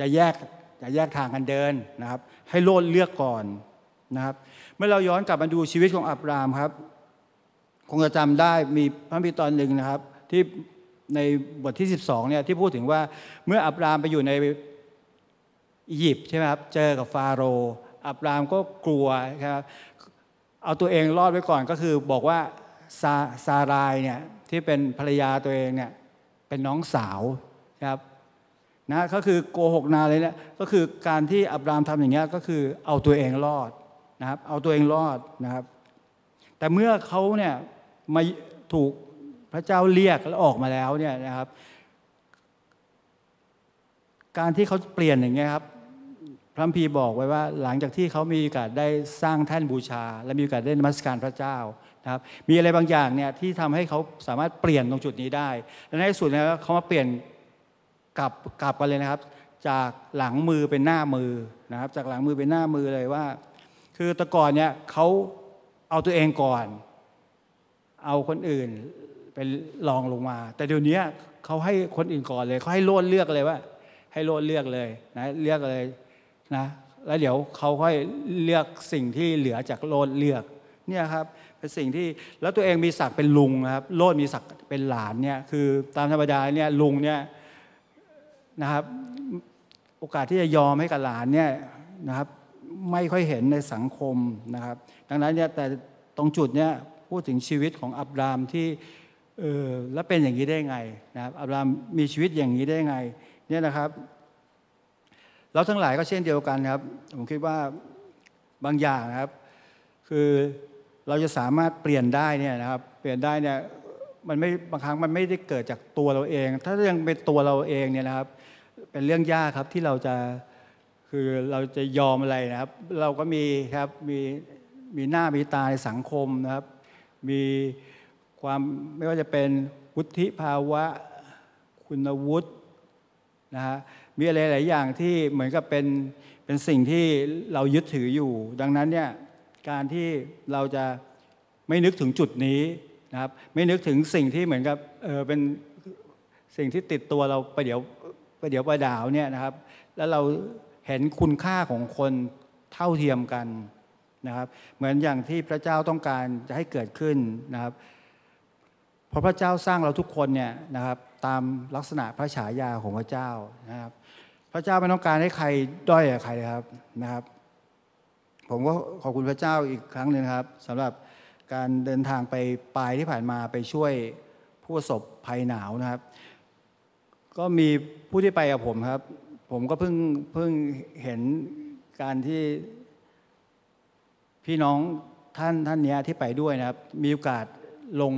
จะแยกจะแยกทางกันเดินนะครับ ให้โลดเลือกก่อนนะครับ เมื่อเราย้อนกลับมาดูชีวิตของอับรามครับ คงจะจำได้มีพระพิตอนหนึ่งนะครับ ที่ในบทที่ 12เนี่ยที่พูดถึงว่าเมื่ออับรามไปอยู่ใน อียิปต์ใช่ไหมครับเจอกับฟาโรห์อับรามก็กลัวครับเอาตัวเองรอดไว้ก่อนก็คือบอกว่าซาซารายเนี่ยที่เป็นภรรยาตัวเองเนี่ยเป็นน้องสาวครับนะก็คือโกหกนาเลยเนี่ยก็คือการที่อับรามทำอย่างเงี้ยก็คือเอาตัวเองรอดนะครับ เอาตัวเองรอดนะครับ แต่เมื่อเขาเนี่ยมาถูกพระเจ้าเรียกแล้วออกมาแล้วเนี่ยนะครับ การที่เขาเปลี่ยนอย่างเงี้ยครับ พระพีบอกไว้ว่าหลังจากที่เขามีโอกาสได้สร้างแท่นบูชา และมีโอกาสได้นมัสการพระเจ้านะครับมีอะไรบางอย่างเนี่ยที่ทำให้เขาสามารถเปลี่ยนตรงจุดนี้ได้ และในที่สุดแล้วเขามาเปลี่ยนกลับกลับกันเลยนะครับ จากหลังมือเป็นหน้ามือนะครับ จากหลังมือเป็นหน้ามือเลยว่า คือแต่ก่อนเนี่ยเขาเอาตัวเองก่อน เอาคนอื่นเป็นรองลงมา แต่เดี๋ยวนี้เขาให้คนอื่นก่อนเลยเขาให้โลดเลือกเลยว่า ให้โลดเลือกเลยนะเลือกเลย นะแล้วเดี๋ยวเขาค่อยเลือกสิ่งที่เหลือจากโลดเลือกเนี่ยครับเป็นสิ่งที่แล้วตัวเองมีศักดิ์เป็นลุงครับโลดมีศักดิ์เป็นหลานเนี่ยคือตามธรรมดาเนี่ยลุงเนี่ยนะครับโอกาสที่จะยอมให้กับหลานเนี่ยนะครับไม่ค่อยเห็นในสังคมนะครับ ดังนั้นเนี่ยแต่ตรงจุดเนี่ยพูดถึงชีวิตของอับรามที่เออแล้วเป็นอย่างนี้ได้ไงนะครับอับรามมีชีวิตอย่างนี้ได้ไงเนี่ยนะครับ เราทั้งหลายก็เช่นเดียวกันครับ ผมคิดว่าบางอย่างนะครับ คือเราจะสามารถเปลี่ยนได้เนี่ยนะครับ เปลี่ยนได้เนี่ยมันไม่บางครั้งมันไม่ได้เกิดจากตัวเราเอง ถ้ายังเป็นตัวเราเองเนี่ยนะครับ เป็นเรื่องยากครับที่เราจะคือเราจะยอมอะไรนะครับ เราก็มีครับมีมีหน้ามีตาในสังคมนะครับ มีความไม่ว่าจะเป็นวุฒิภาวะ คุณวุฒินะฮะ มีอะไรหลายอย่างที่เหมือนกับเป็นเป็นสิ่งที่เรายึดถืออยู่ ดังนั้นเนี่ยการที่เราจะไม่นึกถึงจุดนี้นะครับ ไม่นึกถึงสิ่งที่เหมือนกับเออเป็นสิ่งที่ติดตัวเราไปเดี๋ยวไปเดี๋ยวไปดาวเนี่ยนะครับ แล้วเราเห็นคุณค่าของคนเท่าเทียมกันนะครับ เหมือนอย่างที่พระเจ้าต้องการจะให้เกิดขึ้นนะครับ เพราะพระเจ้าสร้างเราทุกคนเนี่ยนะครับ ตามลักษณะพระฉายาของพระเจ้านะครับ พระเจ้าไม่ต้องการให้ใครด้อยกับใครครับนะครับ ผมก็ขอบคุณพระเจ้าอีกครั้งหนึ่งครับสำหรับการเดินทางไปปลายที่ผ่านมาไปช่วยผู้ประสบภัยหนาวนะครับ ก็มีผู้ที่ไปกับผมครับ ผมก็เพิ่งเพิ่งเห็นการที่พี่น้องท่านท่านเนี้ยที่ไปด้วยนะครับ มีโอกาสลง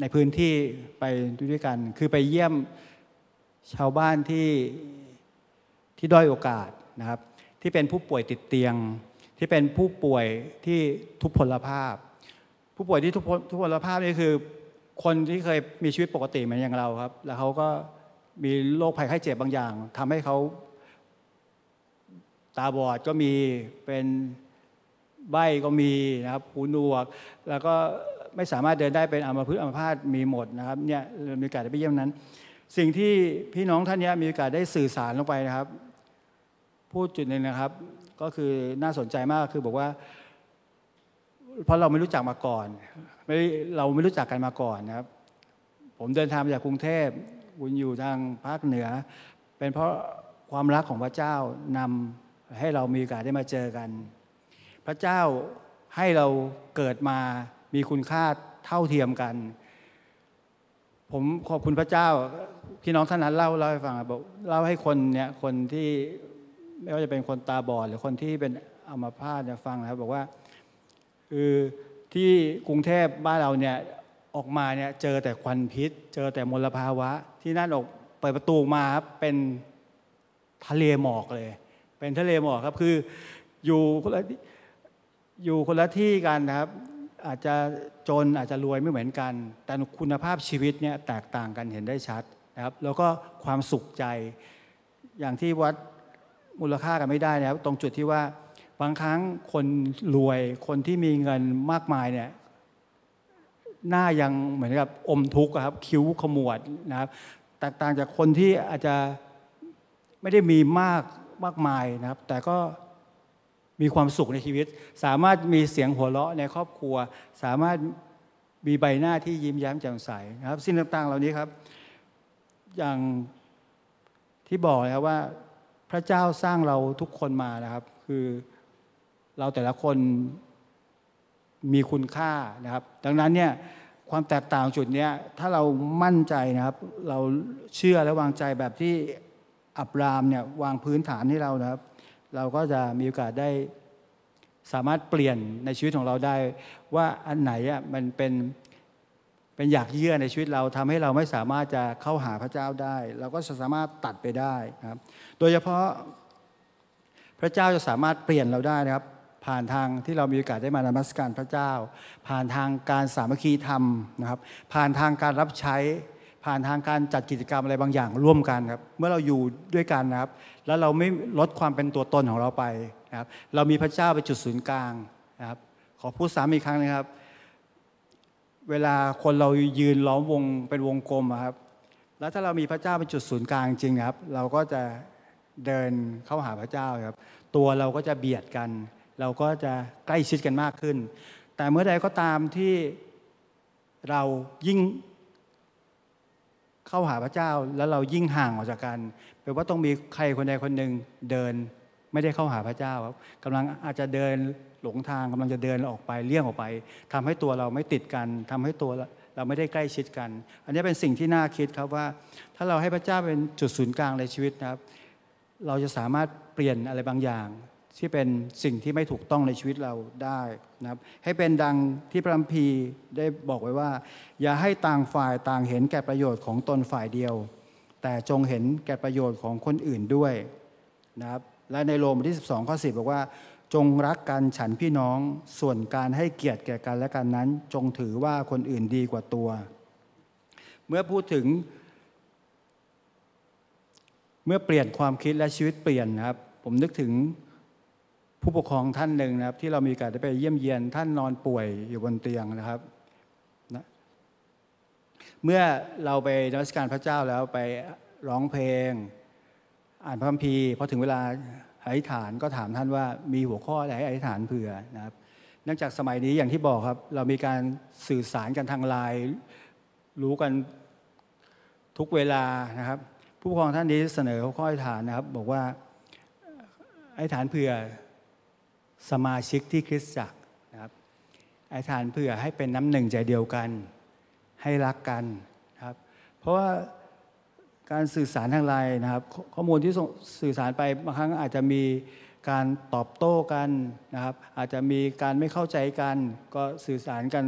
ในพื้นที่ไปด้วยกัน คือไปเยี่ยมชาวบ้านที่ ที่ด้อยโอกาสนะครับ ที่เป็นผู้ป่วยติดเตียง ที่เป็นผู้ป่วยที่ทุพพลภาพ ผู้ป่วยที่ทุพพลทุพพลภาพนี่คือ คนที่เคยมีชีวิตปกติเหมือนอย่างเราครับ แล้วเขาก็มีโรคภัยไข้เจ็บบางอย่างทำให้เขาตาบอดก็มีเป็นใบก็มีนะครับหูหนวก แล้วก็ไม่สามารถเดินได้เป็นอัมพฤกษ์อัมพาตมีหมดนะครับเนี่ยมีโอกาสได้ไปเยี่ยมนั้น สิ่งที่พี่น้องท่านนี้มีโอกาสได้สื่อสารลงไปนะครับ พูดจุดหนึ่งนะครับ ก็คือน่าสนใจมากคือบอกว่า เพราะเราไม่รู้จักมาก่อนไม่เราไม่รู้จักกันมาก่อนนะครับ ผมเดินทางมาจากกรุงเทพคุณอยู่ทางภาคเหนือ เป็นเพราะความรักของพระเจ้านำให้เรามีโอกาสได้มาเจอกัน พระเจ้าให้เราเกิดมามีคุณค่าเท่าเทียมกัน ผมขอบคุณพระเจ้าพี่น้องท่านนั้นเล่าเล่าให้ฟังบอกเล่าให้คนเนี่ยคนที่ ไม่ว่าจะเป็นคนตาบอดหรือคนที่เป็นอัมพาตเนี่ยฟังนะครับบอกว่าคือที่กรุงเทพบ้านเราเนี่ยออกมาเนี่ยเจอแต่ควันพิษ เจอแต่มลภาวะ ที่นั่นออกเปิดประตูมาครับเป็นทะเลหมอกเลย เป็นทะเลหมอกครับคืออยู่คนละอยู่คนละที่กันนะครับ อาจจะจนอาจจะรวยไม่เหมือนกัน แต่คุณภาพชีวิตเนี่ยแตกต่างกันเห็นได้ชัดนะครับ แล้วก็ความสุขใจอย่างที่วัด มูลค่ากันไม่ได้นะครับ ตรงจุดที่ว่าบางครั้งคนรวยคนที่มีเงินมากมายเนี่ยหน้ายังเหมือนกับอมทุกข์ครับ คิ้วขมวดนะครับ แตกต่างจากคนที่อาจจะไม่ได้มีมากมากมายนะครับ แต่ก็มีความสุขในชีวิต สามารถมีเสียงหัวเราะในครอบครัว สามารถมีใบหน้าที่ยิ้มแย้มแจ่มใสนะครับ สิ่งต่างๆ เหล่านี้ครับ อย่างที่บอกนะครับว่า พระเจ้าสร้างเราทุกคนมานะครับ คือเราแต่ละคนมีคุณค่านะครับ ดังนั้นเนี่ยความแตกต่างจุดเนี้ยถ้าเรามั่นใจนะครับ เราเชื่อและวางใจแบบที่อับรามเนี่ยวางพื้นฐานให้เรานะครับ เราก็จะมีโอกาสได้สามารถเปลี่ยนในชีวิตของเราได้ ว่าอันไหนอะมันเป็น เป็นอยากเยื่อในชีวิตเราทำให้เราไม่สามารถจะเข้าหาพระเจ้าได้ เราก็จะสามารถตัดไปได้นะครับ โดยเฉพาะพระเจ้าจะสามารถเปลี่ยนเราได้นะครับ ผ่านทางที่เรามีโอกาสได้มานมัสการพระเจ้า ผ่านทางการสามัคคีธรรมนะครับ ผ่านทางการรับใช้ ผ่านทางการจัดกิจกรรมอะไรบางอย่างร่วมกันครับ เมื่อเราอยู่ด้วยกันนะครับ แล้วเราไม่ลดความเป็นตัวตนของเราไปนะครับ เรามีพระเจ้าเป็นจุดศูนย์กลางนะครับ ขอพูดซ้ำอีกครั้งนะครับ เวลาคนเรายืนล้อมวงเป็นวงกลมครับ แล้วถ้าเรามีพระเจ้าเป็นจุดศูนย์กลางจริงครับ เราก็จะเดินเข้าหาพระเจ้าครับ ตัวเราก็จะเบียดกัน เราก็จะใกล้ชิดกันมากขึ้น แต่เมื่อใดก็ตามที่เรายิ่งเข้าหาพระเจ้าแล้วเรายิ่งห่างออกจากกันแปลว่าต้องมีใครคนใดคนหนึ่งเดินไม่ได้เข้าหาพระเจ้าครับกำลังอาจจะเดิน หลงทางกำลังจะเดินออกไปเลี่ยงออกไปทำให้ตัวเราไม่ติดกันทำให้ตัวเราไม่ได้ใกล้ชิดกัน อันนี้เป็นสิ่งที่น่าคิดครับว่า ถ้าเราให้พระเจ้าเป็นจุดศูนย์กลางในชีวิตนะครับ เราจะสามารถเปลี่ยนอะไรบางอย่าง ที่เป็นสิ่งที่ไม่ถูกต้องในชีวิตเราได้นะครับ ให้เป็นดังที่พระัมภีร์ได้บอกไว้ว่า อย่าให้ต่างฝ่ายต่างเห็นแก่ประโยชน์ของตนฝ่ายเดียว แต่จงเห็นแก่ประโยชน์ของคนอื่นด้วยนะครับและในโรมบทที่ 12 ข้อ 10 บอกว่า จงรักกันฉันพี่น้องส่วนการให้เกียรติแก่กันและกันนั้น จงถือว่าคนอื่นดีกว่าตัว เมื่อพูดถึง เมื่อเปลี่ยนความคิดและชีวิตเปลี่ยนนะครับ ผมนึกถึงผู้ปกครองท่านหนึ่งนะครับ ที่เรามีโอกาสได้ไปเยี่ยมเยียนท่านนอนป่วยอยู่บนเตียงนะครับนะเมื่อเราไปนมัสการพระเจ้าแล้วไปร้องเพลง อ่านพระคัมภีร์พอถึงเวลา อธิษฐานก็ถามท่านว่ามีหัวข้ออะไรให้อธิษฐานเผื่อนะครับเนื่องจากสมัยนี้อย่างที่บอกครับ เรามีการสื่อสารกันทางไลน์รู้กันทุกเวลานะครับ ผู้ปกครองท่านนี้เสนอหัวข้ออธิษฐานนะครับ บอกว่าอธิษฐานเผื่อสมาชิกที่คริสตจักรนะครับอธิษฐานเผื่อให้เป็นน้ำหนึ่งใจเดียวกัน ให้รักกันนะครับ เพราะว่า การสื่อสารทางไลน์นะครับ ข้อมูลที่สื่อสารไปบางครั้งอาจจะมีการตอบโต้กันนะครับ อาจจะมีการไม่เข้าใจกัน ก็สื่อสารกัน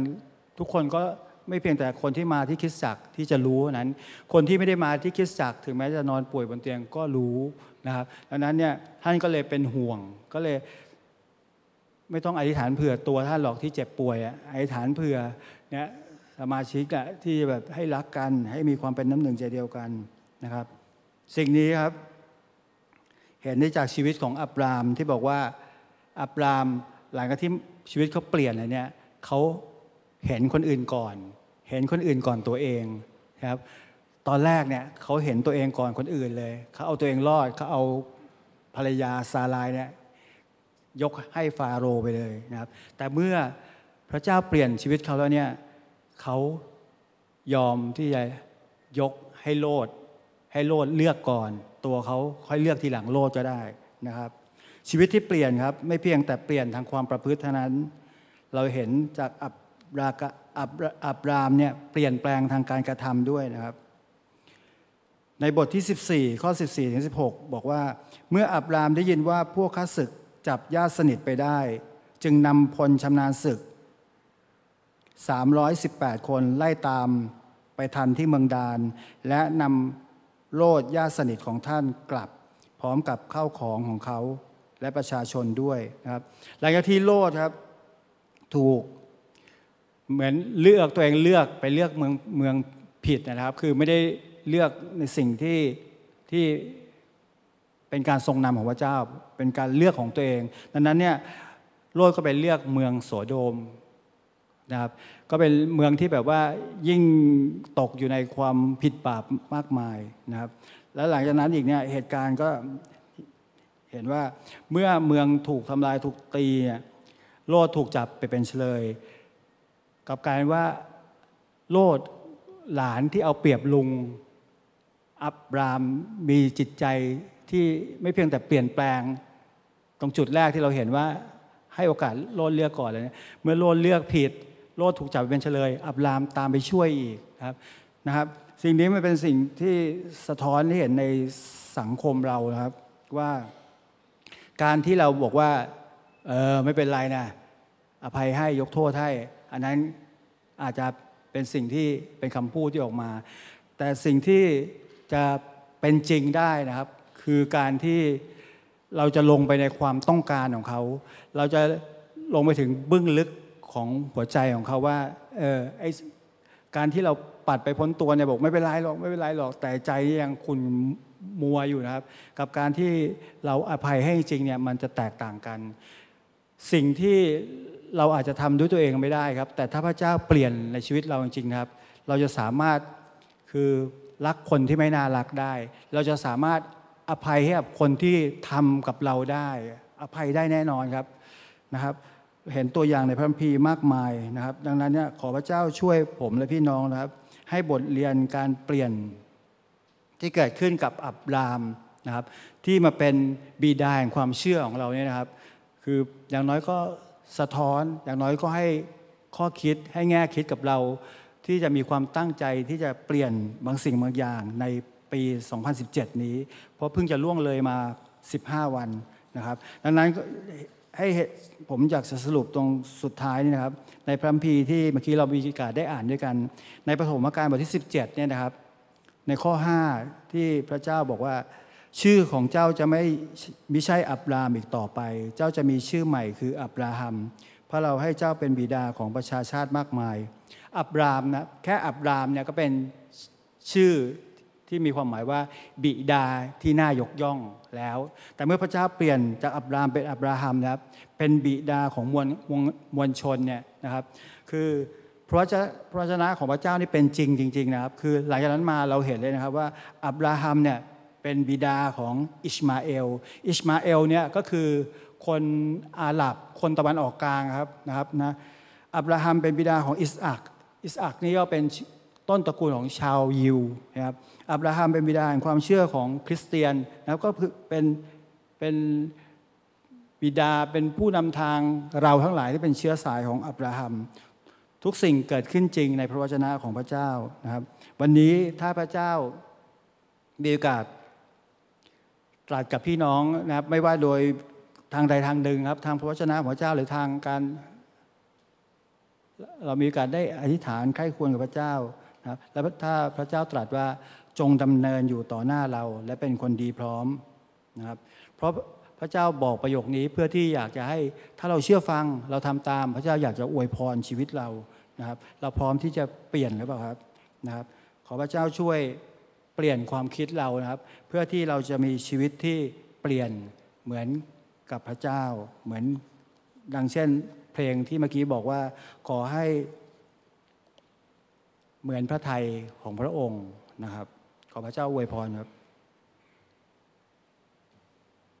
ทุกคนก็ไม่เพียงแต่คนที่มาที่คริสตจักที่จะรู้นั้น คนที่ไม่ได้มาที่คริสตจักถึงแม้จะนอนป่วยบนเตียงก็รู้นะครับดังนั้นเนี่ยท่านก็เลยเป็นห่วงก็เลย ไม่ต้องอธิษฐานเผื่อตัวท่านหรอกที่เจ็บป่วยอะอธิษฐานเผื่อเนี่ยสมาชิกอะที่แบบให้รักกัน ให้มีความเป็นน้ำหนึ่งใจเดียวกัน นะครับ สิ่งนี้ครับ เห็นได้จากชีวิตของอับรามที่บอกว่าอับรามหลังจากที่ชีวิตเขาเปลี่ยนเลยเนี่ยเขาเห็นคนอื่นก่อน เห็นคนอื่นก่อนตัวเองนะครับ ตอนแรกเนี่ยเขาเห็นตัวเองก่อนคนอื่นเลยเขาเอาตัวเองรอดเขาเอาภรรยาซาลายเนี่ยยกให้ฟาโรไปเลยนะครับ แต่เมื่อพระเจ้าเปลี่ยนชีวิตเขาแล้วเนี่ยเขายอมที่จะยกให้โลด ให้โลดเลือกก่อน ตัวเขาค่อยเลือกทีหลังโลดก็ได้นะครับ ชีวิตที่เปลี่ยนครับไม่เพียงแต่เปลี่ยนทางความประพฤติเท่านั้น เราเห็นจากอับรากอับอับรามเนี่ยเปลี่ยนแปลงทางการกระทำด้วยนะครับ ในบทที่ 14 ข้อ 14ถึง16 บอกว่า เมื่ออับรามได้ยินว่าพวกข้าศึกจับญาติสนิทไปได้ จึงนำพลชำนาญศึก 318 คนไล่ตามไปทันที่เมืองดาน และนำ โลดญาติสนิทของท่านกลับ พร้อมกับข้าวของของเขาและประชาชนด้วยนะครับ หลังจากที่โลดครับถูกเหมือนเลือกตัวเองเลือกไปเลือกเมืองเมืองผิดนะครับ คือไม่ได้เลือกในสิ่งที่ที่เป็นการทรงนำของพระเจ้า เป็นการเลือกของตัวเอง ดังนั้นเนี่ยโลดก็ไปเลือกเมืองโสโดม นะครับก็เป็นเมืองที่แบบว่ายิ่งตกอยู่ในความผิดบาปมากมายนะครับ แล้วหลังจากนั้นอีกเนี่ยเหตุการณ์ก็เห็นว่าเมื่อเมืองถูกทำลายถูกตีโลดถูกจับไปเป็นเฉลยกับการว่าโลดหลานที่เอาเปรียบลุง อับรามมีจิตใจที่ไม่เพียงแต่เปลี่ยนแปลง ตรงจุดแรกที่เราเห็นว่าให้โอกาสโลดเลือกก่อนเลยเมื่อโลดเลือกผิด โลดถูกจับเป็นเฉลย อับรามตามไปช่วยอีกครับนะครับ สิ่งนี้มันเป็นสิ่งที่สะท้อนที่เห็นในสังคมเรานะครับว่าการที่เราบอกว่าเออไม่เป็นไรนะอภัยให้ยกโทษให้อันนั้นอาจจะเป็นสิ่งที่เป็นคำพูดที่ออกมา แต่สิ่งที่จะเป็นจริงได้นะครับ คือการที่เราจะลงไปในความต้องการของเขา เราจะลงไปถึงเบื้องลึก ของหัวใจของเขาว่าเออไอการที่เราปัดไปพ้นตัวเนี่ยบอกไม่เป็นไรหรอกไม่เป็นไรหรอกแต่ใจยังคุณมัวอยู่นะครับ กับการที่เราอภัยให้จริงเนี่ยมันจะแตกต่างกัน สิ่งที่เราอาจจะทำด้วยตัวเองไม่ได้ครับ แต่ถ้าพระเจ้าเปลี่ยนในชีวิตเราจริงๆครับ เราจะสามารถคือรักคนที่ไม่น่ารักได้ เราจะสามารถอภัยให้กับคนที่ทำกับเราได้ อภัยได้แน่นอนครับนะครับ เห็นตัวอย่างในพระคัมภีร์มากมายนะครับ ดังนั้นเนี่ยขอพระเจ้าช่วยผมและพี่น้องนะครับ ให้บทเรียนการเปลี่ยนที่เกิดขึ้นกับอับรามนะครับ ที่มาเป็นบิดาแห่งความเชื่อของเราเนี่ยนะครับ คืออย่างน้อยก็สะท้อนอย่างน้อยก็ให้ข้อคิดให้แง่คิดกับเรา ที่จะมีความตั้งใจที่จะเปลี่ยนบางสิ่งบางอย่างในปี 2017 นี้ เพราะเพิ่งจะล่วงเลยมา 15 วันนะครับ ดังนั้น ให้ผมอยากจะสรุปตรงสุดท้ายนี่นะครับ ในพระคัมภีร์ที่เมื่อกี้เรามีโอกาสได้อ่านด้วยกัน ในปฐมกาลบทที่ 17เนี่ยนะครับ ในข้อ 5 ที่พระเจ้าบอกว่า ชื่อของเจ้าจะไม่ไม่ใช่อับรามอีกต่อไป เจ้าจะมีชื่อใหม่คืออับราฮัมเพราะเราให้เจ้าเป็นบิดาของประชาชาติมากมาย อับรามนะแค่อับรามเนี่ยก็เป็นชื่อ ที่มีความหมายว่าบิดาที่น่ายกย่องแล้ว แต่เมื่อพระเจ้าเปลี่ยนจากอับรามเป็นอับราฮัมนะครับ เป็นบิดาของมวลมวลมวลชนเนี่ยนะครับ คือพระวจนะพระวจนะของพระเจ้านี่เป็นจริงจริง ๆนะครับ คือหลังจากนั้นมาเราเห็นเลยนะครับว่าอับราฮัมเนี่ยเป็นบิดาของอิชมาเอล อิชมาเอลเนี่ยก็คือคนอาหรับ คนตะวันออกกลางครับนะครับนะ อับราฮัมเป็นบิดาของอิสอักอิสอักนี่ก็เป็น ต้นตระกูลของชาวยิวนะครับอับราฮัมเป็นบิดาแห่งความเชื่อของคริสเตียนนะครับก็เป็นเป็นบิดาเป็นผู้นำทางเราทั้งหลายที่เป็นเชื้อสายของอับราฮัมทุกสิ่งเกิดขึ้นจริงในพระวจนะของพระเจ้านะครับ วันนี้ถ้าพระเจ้ามีโอกาสตรัสกับพี่น้องนะครับไม่ว่าโดยทางใดทางหนึ่งครับ ทางพระวจนะของพระเจ้าหรือทางการ เรามีโอกาสได้อธิษฐานใคร่ควรกับพระเจ้า ครับแล้วถ้าพระเจ้าตรัสว่าจงดำเนินอยู่ต่อหน้าเรา และเป็นคนดีพร้อมนะครับ เพราะพระเจ้าบอกประโยคนี้เพื่อที่อยากจะให้ถ้าเราเชื่อฟังเราทำตาม พระเจ้าอยากจะอวยพรชีวิตเรานะครับ เราพร้อมที่จะเปลี่ยนหรือเปล่าครับนะครับ ขอพระเจ้าช่วยเปลี่ยนความคิดเรานะครับ เพื่อที่เราจะมีชีวิตที่เปลี่ยนเหมือนกับพระเจ้า เหมือนดังเช่น เพลงที่เมื่อกี้บอกว่าขอให้ เหมือนพระไทยของพระองค์นะครับ ขอพระเจ้าอวยพรครับ